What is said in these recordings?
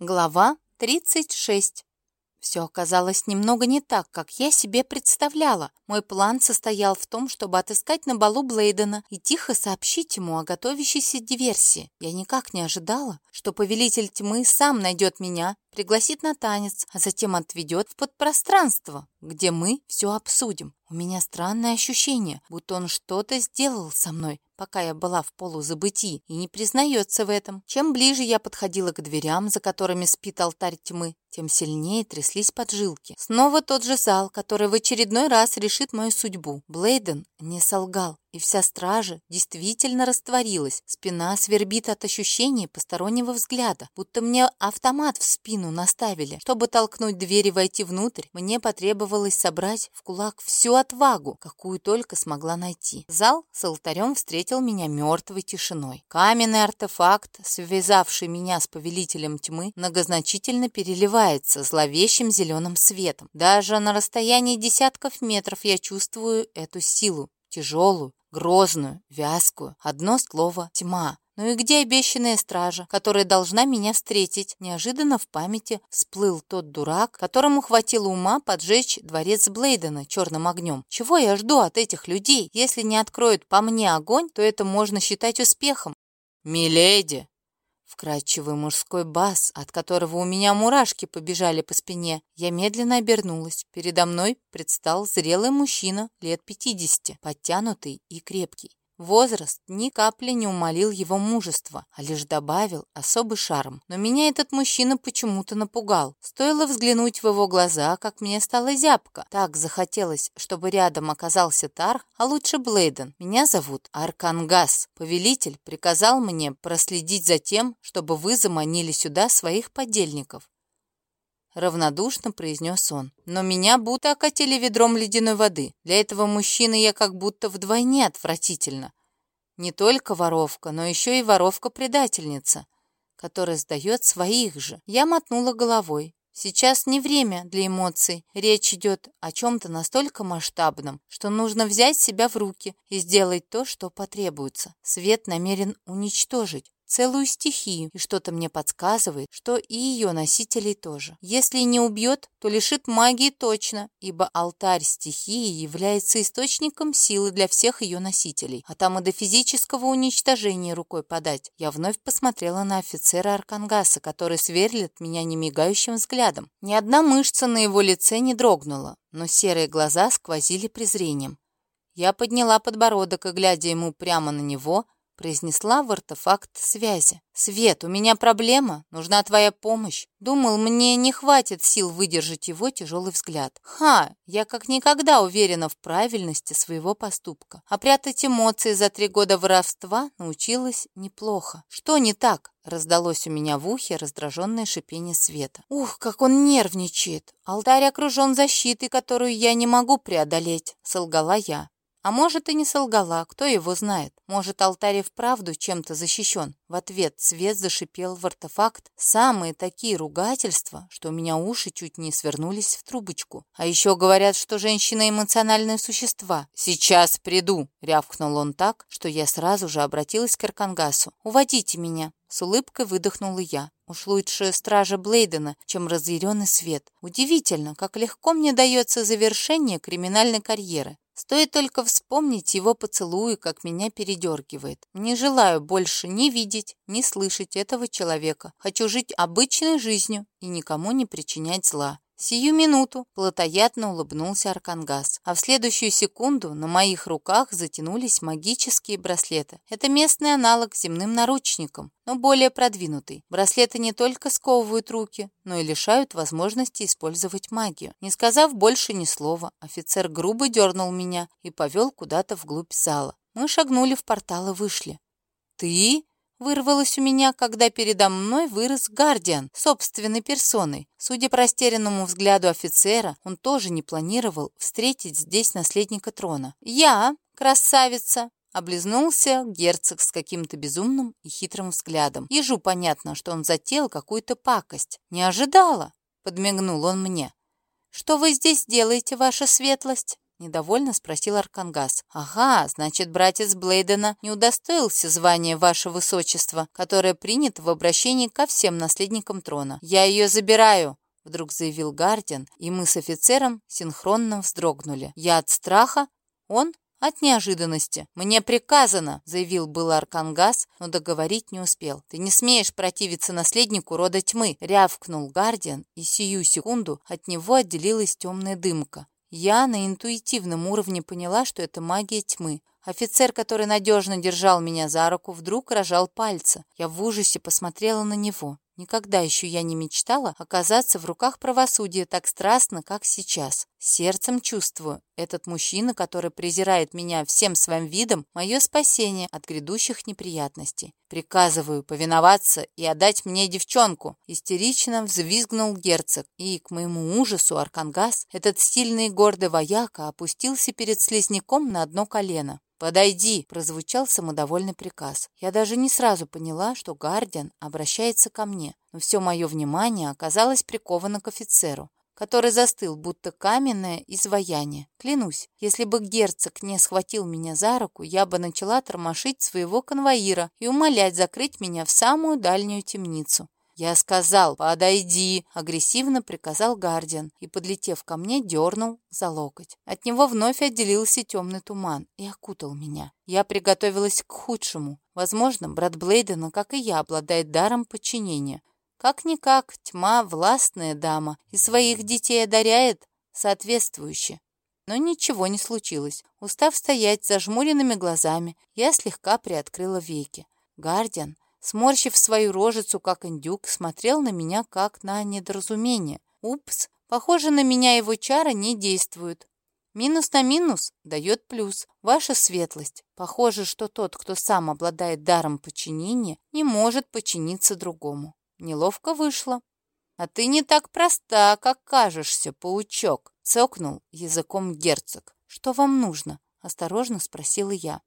Глава 36. Все оказалось немного не так, как я себе представляла. Мой план состоял в том, чтобы отыскать на балу Блейдена и тихо сообщить ему о готовящейся диверсии. Я никак не ожидала, что повелитель тьмы сам найдет меня, пригласит на танец, а затем отведет в подпространство, где мы все обсудим. У меня странное ощущение, будто он что-то сделал со мной, пока я была в полузабытии, и не признается в этом. Чем ближе я подходила к дверям, за которыми спит алтарь тьмы, тем сильнее тряслись поджилки. Снова тот же зал, который в очередной раз решит мою судьбу. Блейден не солгал и вся стража действительно растворилась. Спина свербит от ощущения постороннего взгляда, будто мне автомат в спину наставили. Чтобы толкнуть дверь и войти внутрь, мне потребовалось собрать в кулак всю отвагу, какую только смогла найти. Зал с алтарем встретил меня мертвой тишиной. Каменный артефакт, связавший меня с повелителем тьмы, многозначительно переливается зловещим зеленым светом. Даже на расстоянии десятков метров я чувствую эту силу, тяжелую, грозную, вязкую. Одно слово — тьма. Ну и где обещанная стража, которая должна меня встретить? Неожиданно в памяти всплыл тот дурак, которому хватило ума поджечь дворец Блейдена черным огнем. Чего я жду от этих людей? Если не откроют по мне огонь, то это можно считать успехом. «Миледи!» Вкрадчивый мужской бас, от которого у меня мурашки побежали по спине. Я медленно обернулась. Передо мной предстал зрелый мужчина лет пятидесяти, подтянутый и крепкий. Возраст ни капли не умолил его мужества, а лишь добавил особый шарм. Но меня этот мужчина почему-то напугал. Стоило взглянуть в его глаза, как мне стало зябко. Так захотелось, чтобы рядом оказался Тар, а лучше Блейден. Меня зовут Аркангас. Повелитель приказал мне проследить за тем, чтобы вы заманили сюда своих подельников. Равнодушно произнес он. Но меня будто окатили ведром ледяной воды. Для этого мужчины я как будто вдвойне отвратительно. Не только воровка, но еще и воровка-предательница, которая сдает своих же. Я мотнула головой. Сейчас не время для эмоций. Речь идет о чем-то настолько масштабном, что нужно взять себя в руки и сделать то, что потребуется. Свет намерен уничтожить целую стихию, и что-то мне подсказывает, что и ее носителей тоже. Если не убьет, то лишит магии точно, ибо алтарь стихии является источником силы для всех ее носителей, а там и до физического уничтожения рукой подать. Я вновь посмотрела на офицера Аркангаса, который сверлит меня немигающим взглядом. Ни одна мышца на его лице не дрогнула, но серые глаза сквозили презрением. Я подняла подбородок и, глядя ему прямо на него, произнесла в артефакт связи. «Свет, у меня проблема, нужна твоя помощь». Думал, мне не хватит сил выдержать его тяжелый взгляд. Ха, я как никогда уверена в правильности своего поступка. А прятать эмоции за три года воровства научилась неплохо. Что не так? Раздалось у меня в ухе раздраженное шипение света. Ух, как он нервничает. Алтарь окружен защитой, которую я не могу преодолеть, солгала я. А может, и не солгала, кто его знает. Может, алтарь и вправду чем-то защищен. В ответ цвет зашипел в артефакт. Самые такие ругательства, что у меня уши чуть не свернулись в трубочку. А еще говорят, что женщины эмоциональные существа. «Сейчас приду!» — рявкнул он так, что я сразу же обратилась к Аркангасу. «Уводите меня!» С улыбкой выдохнула я. Уж лучше стража Блейдена, чем разъяренный свет. Удивительно, как легко мне дается завершение криминальной карьеры. Стоит только вспомнить его поцелуи, как меня передергивает. Не желаю больше ни видеть, ни слышать этого человека. Хочу жить обычной жизнью и никому не причинять зла. Сию минуту плотоядно улыбнулся Аркангас, а в следующую секунду на моих руках затянулись магические браслеты. Это местный аналог земным наручникам, но более продвинутый. Браслеты не только сковывают руки, но и лишают возможности использовать магию. Не сказав больше ни слова, офицер грубо дернул меня и повел куда-то вглубь зала. Мы шагнули в портал и вышли. «Ты?» Вырвалось у меня, когда передо мной вырос Гардиан собственной персоной. Судя по растерянному взгляду офицера, он тоже не планировал встретить здесь наследника трона. «Я, красавица!» Облизнулся герцог с каким-то безумным и хитрым взглядом. Ежу понятно, что он затеял какую-то пакость. «Не ожидала!» — подмигнул он мне. «Что вы здесь делаете, ваша светлость?» Недовольно спросил Аркангас. «Ага, значит, братец Блейдена не удостоился звания ваше высочество, которое принято в обращении ко всем наследникам трона. Я ее забираю!» Вдруг заявил Гардиан, и мы с офицером синхронно вздрогнули. Я от страха, он от неожиданности. «Мне приказано», — заявил было Аркангас, но договорить не успел. «Ты не смеешь противиться наследнику рода тьмы», — рявкнул Гардиан, и сию секунду от него отделилась темная дымка. Я на интуитивном уровне поняла, что это магия тьмы. Офицер, который надежно держал меня за руку, вдруг рожал пальцы. Я в ужасе посмотрела на него. Никогда еще я не мечтала оказаться в руках правосудия так страстно, как сейчас. Сердцем чувствую, этот мужчина, который презирает меня всем своим видом, мое спасение от грядущих неприятностей. Приказываю повиноваться и отдать мне девчонку. Истерично взвизгнул герцог, и, к моему ужасу, Аркангас, этот стильный и гордый вояка, опустился перед слизняком на одно колено. «Подойди!» — прозвучал самодовольный приказ. Я даже не сразу поняла, что Гардиан обращается ко мне, но все мое внимание оказалось приковано к офицеру, который застыл, будто каменное изваяние. Клянусь, если бы герцог не схватил меня за руку, я бы начала тормошить своего конвоира и умолять закрыть меня в самую дальнюю темницу. «Я сказал, подойди!» — агрессивно приказал Гардиан и, подлетев ко мне, дернул за локоть. От него вновь отделился темный туман и окутал меня. Я приготовилась к худшему. Возможно, брат Блейдена, как и я, обладает даром подчинения. Как-никак, тьма — властная дама и своих детей одаряет соответствующе. Но ничего не случилось. Устав стоять зажмуренными глазами, я слегка приоткрыла веки. Гардиан сморщив свою рожицу, как индюк, смотрел на меня, как на недоразумение. Упс, похоже, на меня его чары не действуют. Минус на минус дает плюс. Ваша светлость. Похоже, что тот, кто сам обладает даром подчинения, не может подчиниться другому. Неловко вышло. «А ты не так проста, как кажешься, паучок», — цокнул языком герцог. «Что вам нужно?» — осторожно спросила я.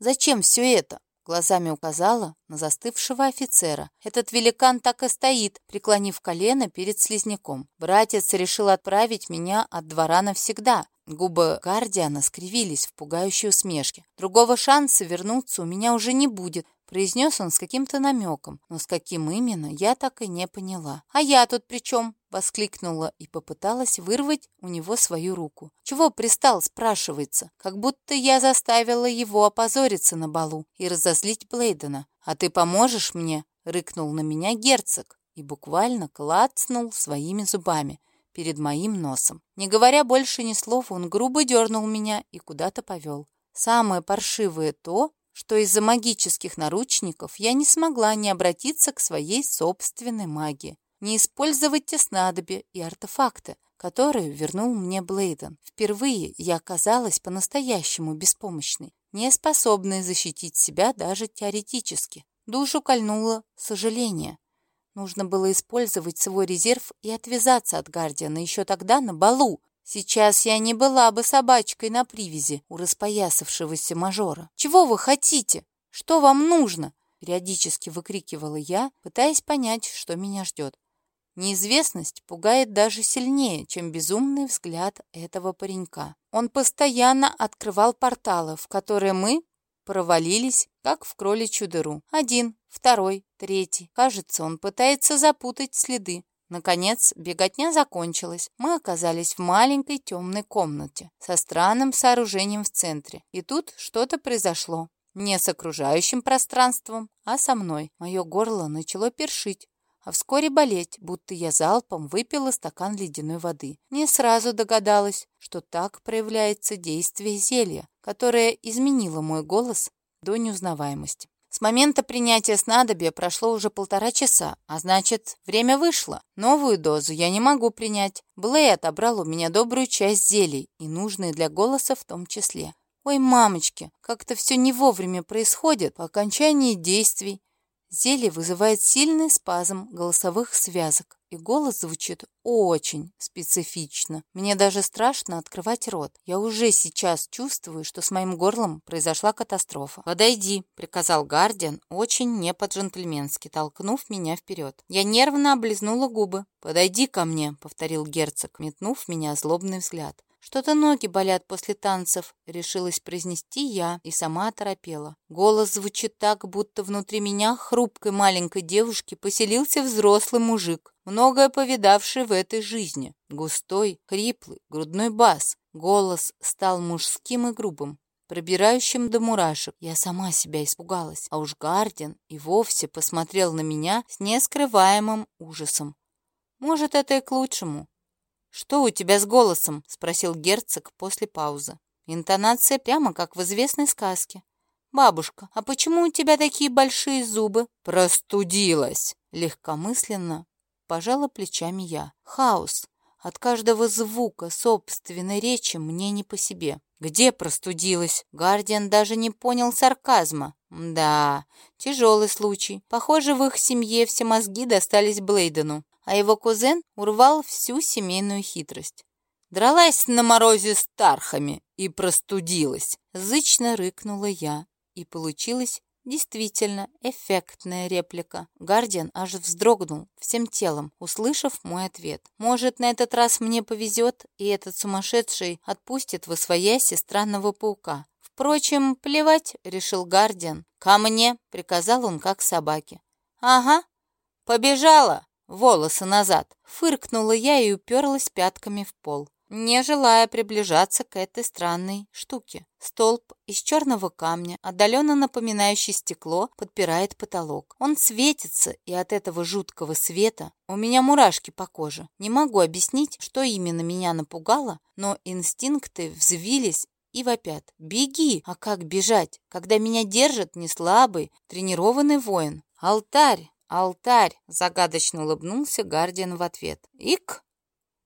«Зачем все это?» Глазами указала на застывшего офицера. Этот великан так и стоит, преклонив колено перед слизняком. Братец решил отправить меня от двора навсегда. Губы Гардиана скривились в пугающей усмешке. Другого шанса вернуться у меня уже не будет, произнес он с каким-то намеком, но с каким именно, я так и не поняла. «А я тут при чем?» — воскликнула и попыталась вырвать у него свою руку. «Чего пристал?» — спрашивается, как будто я заставила его опозориться на балу и разозлить Блейдена. «А ты поможешь мне?» — рыкнул на меня герцог и буквально клацнул своими зубами перед моим носом. Не говоря больше ни слова, он грубо дернул меня и куда-то повел. Самое паршивое то, что из-за магических наручников я не смогла не обратиться к своей собственной магии, не использовать те снадобья и артефакты, которые вернул мне Блейден. Впервые я оказалась по-настоящему беспомощной, не способной защитить себя даже теоретически. Душу кольнуло сожаление. Нужно было использовать свой резерв и отвязаться от Гардиана еще тогда на балу, Сейчас я не была бы собачкой на привязи у распоясавшегося мажора. «Чего вы хотите? Что вам нужно?» Периодически выкрикивала я, пытаясь понять, что меня ждет. Неизвестность пугает даже сильнее, чем безумный взгляд этого паренька. Он постоянно открывал порталы, в которые мы провалились, как в кроличью дыру. Один, второй, третий. Кажется, он пытается запутать следы. Наконец, беготня закончилась. Мы оказались в маленькой темной комнате со странным сооружением в центре. И тут что-то произошло. Не с окружающим пространством, а со мной. Мое горло начало першить, а вскоре болеть, будто я залпом выпила стакан ледяной воды. Не сразу догадалась, что так проявляется действие зелья, которое изменило мой голос до неузнаваемости. С момента принятия снадобья прошло уже полтора часа, а значит, время вышло. Новую дозу я не могу принять. Блей отобрал у меня добрую часть зелий, и нужные для голоса в том числе. Ой, мамочки, как-то все не вовремя происходит по окончании действий. Зелье вызывает сильный спазм голосовых связок, и голос звучит очень специфично. Мне даже страшно открывать рот. Я уже сейчас чувствую, что с моим горлом произошла катастрофа. «Подойди», — приказал Гардиан, очень не по-джентльменски, толкнув меня вперед. Я нервно облизнула губы. «Подойди ко мне», — повторил герцог, метнув меня злобный взгляд. Что-то ноги болят после танцев, решилась произнести я и сама оторопела. Голос звучит так, будто внутри меня, хрупкой маленькой девушки, поселился взрослый мужик, многое повидавший в этой жизни. Густой, хриплый, грудной бас. Голос стал мужским и грубым пробирающим до мурашек. Я сама себя испугалась, а уж Гардин и вовсе посмотрел на меня с нескрываемым ужасом. Может, это и к лучшему. «Что у тебя с голосом?» — спросил герцог после паузы. Интонация прямо как в известной сказке. «Бабушка, а почему у тебя такие большие зубы?» «Простудилась!» — легкомысленно пожала плечами я. «Хаос. От каждого звука собственной речи мне не по себе. Где простудилась? Гардиан даже не понял сарказма. Да, тяжелый случай. Похоже, в их семье все мозги достались Блейдену, а его кузен урвал всю семейную хитрость. Дралась на морозе с тархами и простудилась. Зычно рыкнула я, и получилось Действительно, эффектная реплика. Гардиан аж вздрогнул всем телом, услышав мой ответ. Может, на этот раз мне повезет, и этот сумасшедший отпустит в освояси странного паука. Впрочем, плевать, решил Гардиан. «Ко мне!» — приказал он, как собаке. «Ага, побежала!» Волосы назад. Фыркнула я и уперлась пятками в пол не желая приближаться к этой странной штуке. Столб из черного камня, отдаленно напоминающий стекло, подпирает потолок. Он светится, и от этого жуткого света у меня мурашки по коже. Не могу объяснить, что именно меня напугало, но инстинкты взвились и вопят. «Беги!» А как бежать, когда меня держит неслабый, тренированный воин? «Алтарь! Алтарь!» Загадочно улыбнулся Гардиан в ответ. «Ик!»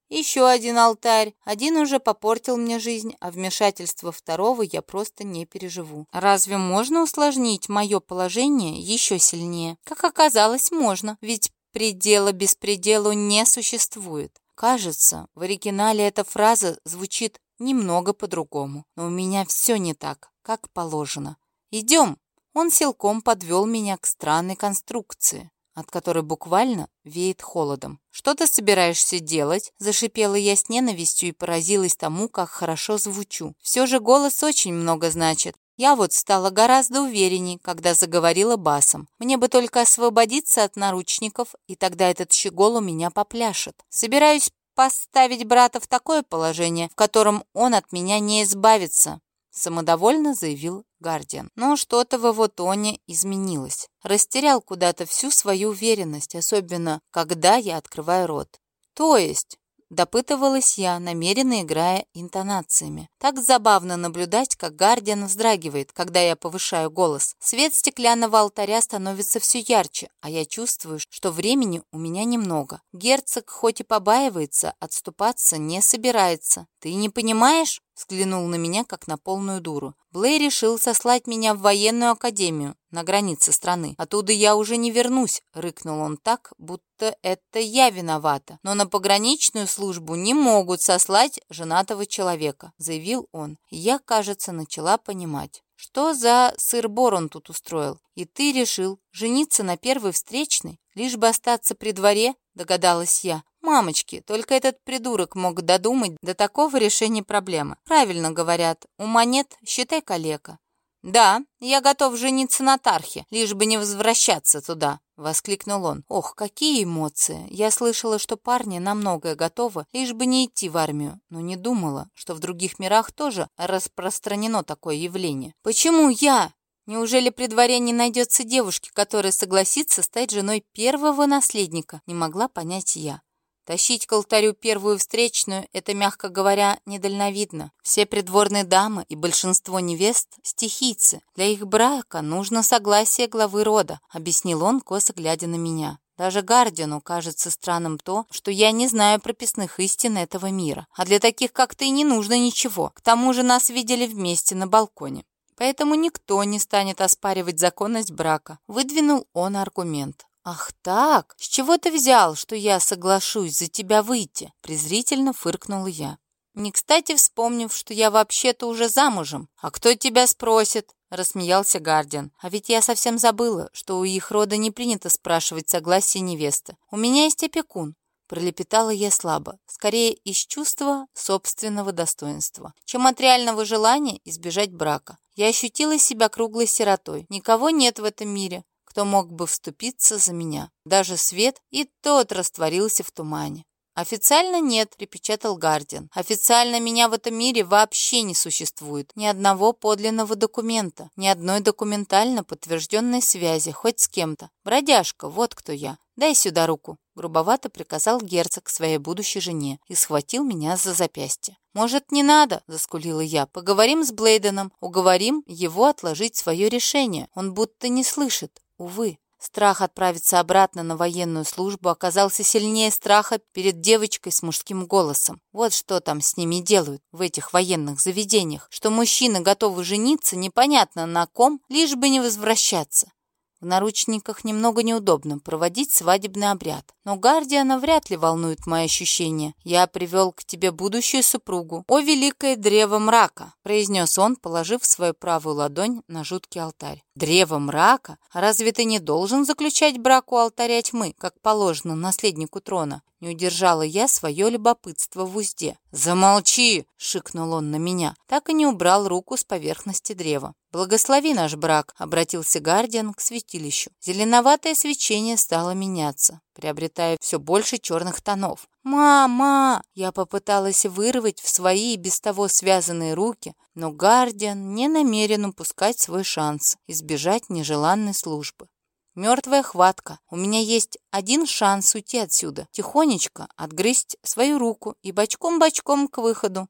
Еще один алтарь. Один уже попортил мне жизнь, а вмешательство второго я просто не переживу. Разве можно усложнить мое положение еще сильнее? Как оказалось, можно, ведь предела беспределу не существует. Кажется, в оригинале эта фраза звучит немного по-другому, но у меня все не так, как положено. «Идем!» Он силком подвел меня к странной конструкции от которой буквально веет холодом. «Что ты собираешься делать?» – зашипела я с ненавистью и поразилась тому, как хорошо звучу. Все же голос очень много значит. Я вот стала гораздо уверенней, когда заговорила басом. Мне бы только освободиться от наручников, и тогда этот щегол у меня попляшет. Собираюсь поставить брата в такое положение, в котором он от меня не избавится самодовольно заявил Гардиан. Но что-то в его тоне изменилось. Растерял куда-то всю свою уверенность, особенно когда я открываю рот. То есть Допытывалась я, намеренно играя интонациями. Так забавно наблюдать, как Гардиан вздрагивает, когда я повышаю голос. Свет стеклянного алтаря становится все ярче, а я чувствую, что времени у меня немного. Герцог хоть и побаивается, отступаться не собирается. «Ты не понимаешь?» Взглянул на меня, как на полную дуру. Блей решил сослать меня в военную академию на границе страны. Оттуда я уже не вернусь, рыкнул он так, будто это я виновата. Но на пограничную службу не могут сослать женатого человека, заявил он. Я, кажется, начала понимать. Что за сыр-бор он тут устроил? И ты решил жениться на первой встречной, лишь бы остаться при дворе, догадалась я. Мамочки, только этот придурок мог додумать до такого решения проблемы. Правильно говорят, у монет считай калека. «Да, я готов жениться на Тархе, лишь бы не возвращаться туда», — воскликнул он. «Ох, какие эмоции! Я слышала, что парни на многое готовы, лишь бы не идти в армию, но не думала, что в других мирах тоже распространено такое явление. Почему я? Неужели при дворе не найдется девушки, которая согласится стать женой первого наследника?» Не могла понять я. Тащить к алтарю первую встречную – это, мягко говоря, недальновидно. Все придворные дамы и большинство невест – стихийцы. Для их брака нужно согласие главы рода, объяснил он, косо глядя на меня. Даже Гардину кажется странным то, что я не знаю прописных истин этого мира. А для таких, как ты, не нужно ничего. К тому же нас видели вместе на балконе. Поэтому никто не станет оспаривать законность брака. Выдвинул он аргумент. «Ах так? С чего ты взял, что я соглашусь за тебя выйти?» презрительно фыркнула я. Не кстати вспомнив, что я вообще-то уже замужем. «А кто тебя спросит?» — рассмеялся Гардиан. «А ведь я совсем забыла, что у их рода не принято спрашивать согласие невесты. У меня есть опекун. пролепетала я слабо, скорее из чувства собственного достоинства, чем от реального желания избежать брака. Я ощутила себя круглой сиротой. Никого нет в этом мире, кто мог бы вступиться за меня. Даже свет и тот растворился в тумане. «Официально нет», — припечатал Гардиан. «Официально меня в этом мире вообще не существует. Ни одного подлинного документа, ни одной документально подтвержденной связи хоть с кем-то. Бродяжка, вот кто я. Дай сюда руку», — грубовато приказал герцог своей будущей жене и схватил меня за запястье. «Может, не надо?» — заскулила я. «Поговорим с Блейденом, уговорим его отложить свое решение. Он будто не слышит. Увы». Страх отправиться обратно на военную службу оказался сильнее страха перед девочкой с мужским голосом. Вот что там с ними делают в этих военных заведениях, что мужчины готовы жениться непонятно на ком, лишь бы не возвращаться. В наручниках немного неудобно проводить свадебный обряд, но Гардиана вряд ли волнует мои ощущения. «Я привел к тебе будущую супругу. О, великое древо мрака!» произнес он, положив свою правую ладонь на жуткий алтарь. «Древо мрака? Разве ты не должен заключать брак у алтаря тьмы, как положено наследнику трона?» Не удержала я свое любопытство в узде. «Замолчи!» — шикнул он на меня. Так и не убрал руку с поверхности древа. «Благослови наш брак!» — обратился Гардиан к святилищу. Зеленоватое свечение стало меняться, приобретая все больше черных тонов. «Мама!» Я попыталась вырвать в свои без того связанные руки, но Гардиан не намерен упускать свой шанс избежать нежеланной службы. Мертвая хватка. У меня есть один шанс уйти отсюда. Тихонечко отгрызть свою руку и бочком-бочком к выходу.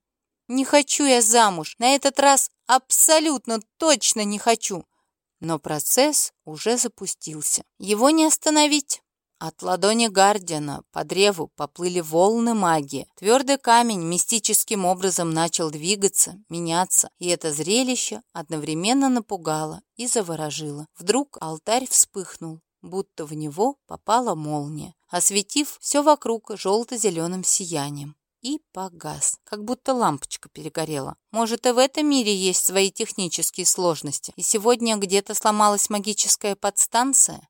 Не хочу я замуж. На этот раз абсолютно точно не хочу. Но процесс уже запустился. Его не остановить. От ладони Гардиана по древу поплыли волны магии. Твердый камень мистическим образом начал двигаться, меняться, и это зрелище одновременно напугало и заворожило. Вдруг алтарь вспыхнул, будто в него попала молния, осветив все вокруг желто-зеленым сиянием и погас, как будто лампочка перегорела. Может, и в этом мире есть свои технические сложности, и сегодня где-то сломалась магическая подстанция?